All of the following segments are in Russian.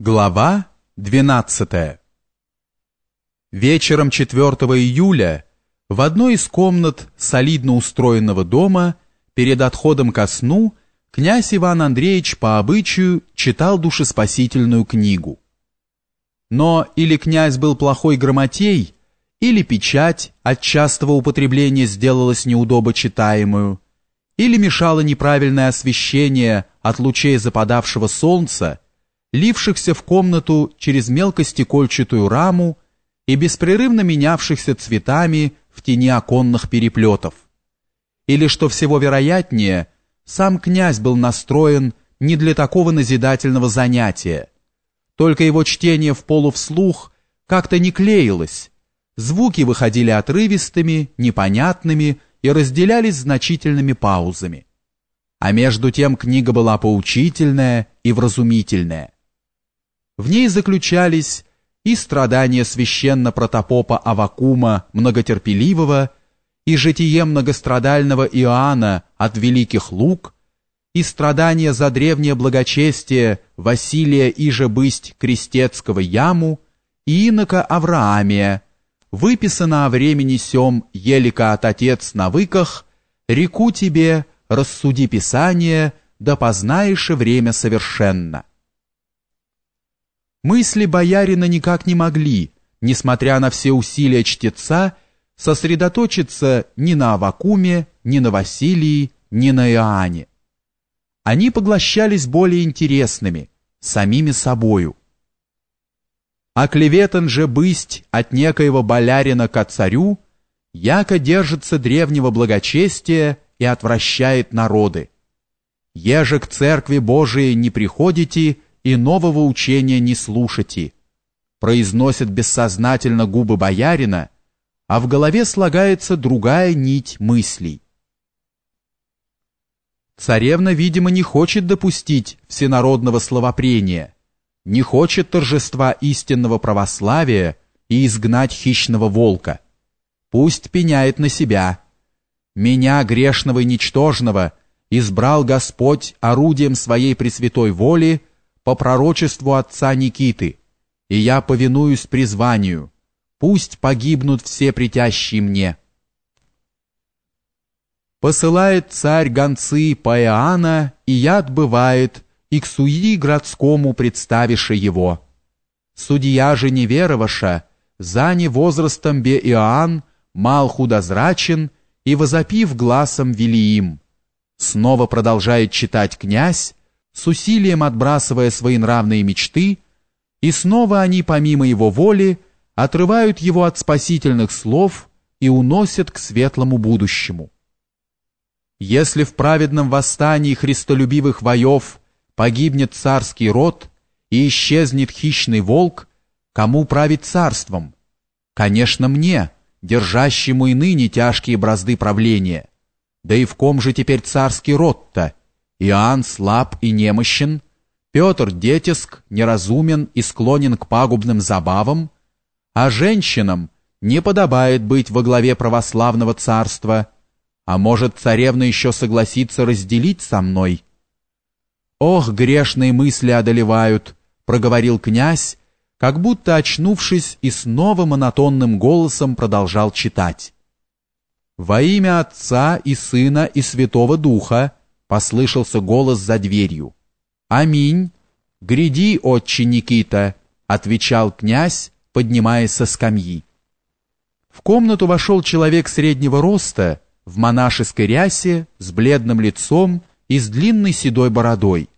Глава 12 Вечером 4 июля в одной из комнат солидно устроенного дома перед отходом ко сну князь Иван Андреевич по обычаю читал душеспасительную книгу. Но или князь был плохой грамотей, или печать от частого употребления сделалась неудобочитаемую, или мешало неправильное освещение от лучей западавшего солнца, лившихся в комнату через мелкостекольчатую раму и беспрерывно менявшихся цветами в тени оконных переплетов. Или, что всего вероятнее, сам князь был настроен не для такого назидательного занятия. Только его чтение в полувслух как-то не клеилось, звуки выходили отрывистыми, непонятными и разделялись значительными паузами. А между тем книга была поучительная и вразумительная. В ней заключались и страдания священно-протопопа Авакума Многотерпеливого, и житие многострадального Иоанна от Великих Лук, и страдания за древнее благочестие Василия Ижебысть Крестецкого Яму, и инока Авраамия, выписано о времени сём елика от отец на выках, реку тебе, рассуди Писание, да познаешь время совершенно. Мысли боярина никак не могли, несмотря на все усилия чтеца, сосредоточиться ни на Авакуме, ни на Василии, ни на Иоанне. Они поглощались более интересными, самими собою. Оклеветан же бысть от некоего болярина ко царю, яко держится древнего благочестия и отвращает народы. Еже к церкви Божией не приходите, и нового учения не слушайте, произносят бессознательно губы боярина, а в голове слагается другая нить мыслей. Царевна, видимо, не хочет допустить всенародного словопрения, не хочет торжества истинного православия и изгнать хищного волка. Пусть пеняет на себя. Меня, грешного и ничтожного, избрал Господь орудием своей пресвятой воли по пророчеству отца Никиты, и я повинуюсь призванию. Пусть погибнут все притящие мне. Посылает царь гонцы по Иоанна, и я отбывает, и к судьи городскому представише его. Судья же невероваша, за возрастом бе Иоанн, мал худозрачен, и возопив глазом велиим. Снова продолжает читать князь, с усилием отбрасывая свои нравные мечты, и снова они, помимо его воли, отрывают его от спасительных слов и уносят к светлому будущему. Если в праведном восстании христолюбивых воев погибнет царский род и исчезнет хищный волк, кому править царством? Конечно, мне, держащему и ныне тяжкие бразды правления. Да и в ком же теперь царский род-то? Иоанн слаб и немощен, Петр детиск, неразумен и склонен к пагубным забавам, а женщинам не подобает быть во главе православного царства, а может царевна еще согласится разделить со мной? Ох, грешные мысли одолевают, проговорил князь, как будто очнувшись и снова монотонным голосом продолжал читать. Во имя Отца и Сына и Святого Духа послышался голос за дверью. «Аминь! Гряди, отче Никита!» — отвечал князь, поднимаясь со скамьи. В комнату вошел человек среднего роста, в монашеской рясе, с бледным лицом и с длинной седой бородой.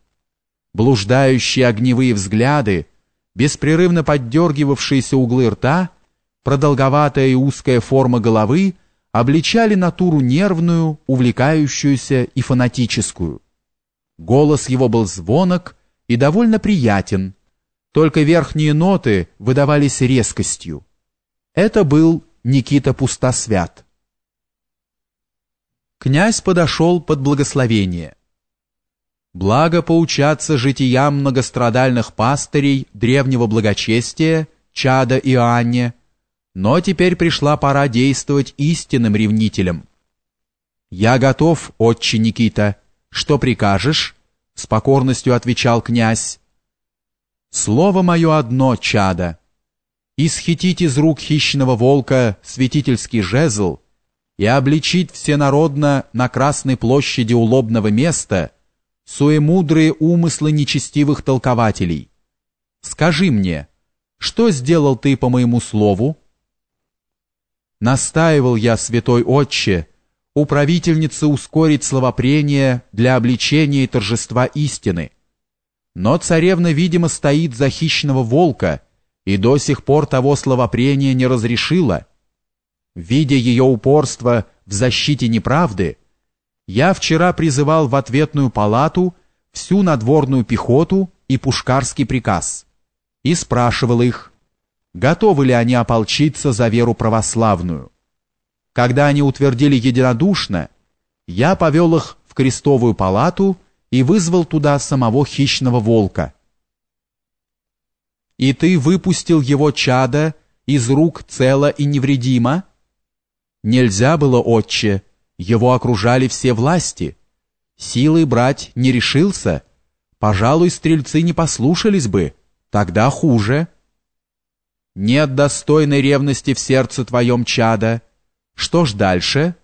Блуждающие огневые взгляды, беспрерывно поддергивавшиеся углы рта, продолговатая и узкая форма головы — обличали натуру нервную, увлекающуюся и фанатическую. Голос его был звонок и довольно приятен, только верхние ноты выдавались резкостью. Это был Никита Пустосвят. Князь подошел под благословение. Благо поучаться житиям многострадальных пастырей древнего благочестия, Чада и Анне, но теперь пришла пора действовать истинным ревнителем. «Я готов, отче Никита. Что прикажешь?» — с покорностью отвечал князь. Слово мое одно, чада. Исхитить из рук хищного волка святительский жезл и обличить всенародно на Красной площади у лобного места суемудрые умыслы нечестивых толкователей. Скажи мне, что сделал ты по моему слову? Настаивал я, святой отче, у правительницы ускорить словопрение для обличения и торжества истины. Но царевна, видимо, стоит за хищного волка и до сих пор того словопрения не разрешила. Видя ее упорство в защите неправды, я вчера призывал в ответную палату всю надворную пехоту и пушкарский приказ и спрашивал их, готовы ли они ополчиться за веру православную. Когда они утвердили единодушно, я повел их в крестовую палату и вызвал туда самого хищного волка. «И ты выпустил его чада из рук цело и невредимо?» «Нельзя было, отче, его окружали все власти. Силой брать не решился. Пожалуй, стрельцы не послушались бы, тогда хуже». «Нет достойной ревности в сердце твоем чада. Что ж дальше?»